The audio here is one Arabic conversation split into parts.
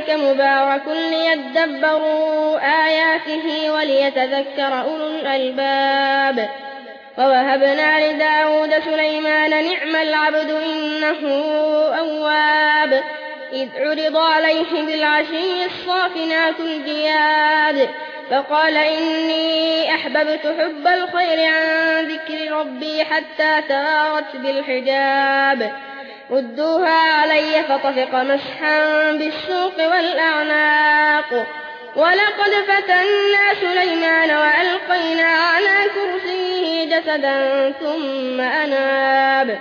إليك مبارك ليدبروا آياته وليتذكر أولو الألباب ووهبنا لداود سليمان نعم العبد إنه أواب إذ عرض عليه بالعشي الصافنات الجياد فقال إني أحببت حب الخير عن ذكر ربي حتى تارت بالحجاب ردوها علي فطفق مسحا بالسوق والأعناق. ولقد فتنا سليمان وألقينا على كرسيه جسدا ثم أناب.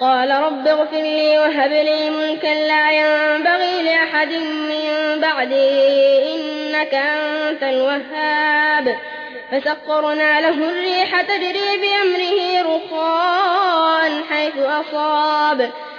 قال رب اغفر لي وهب لي ملكا لا ينبغي لأحد من بعدي إنك أنت الوهاب. فسقرنا له الريح تجري بأمره رخاء حيث أصاب.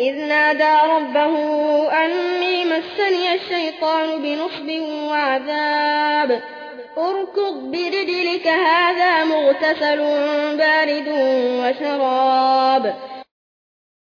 إذ نادى ربه أني مسني الشيطان بنصب وعذاب. اركض برجلك هذا مغتسل بارد وشراب.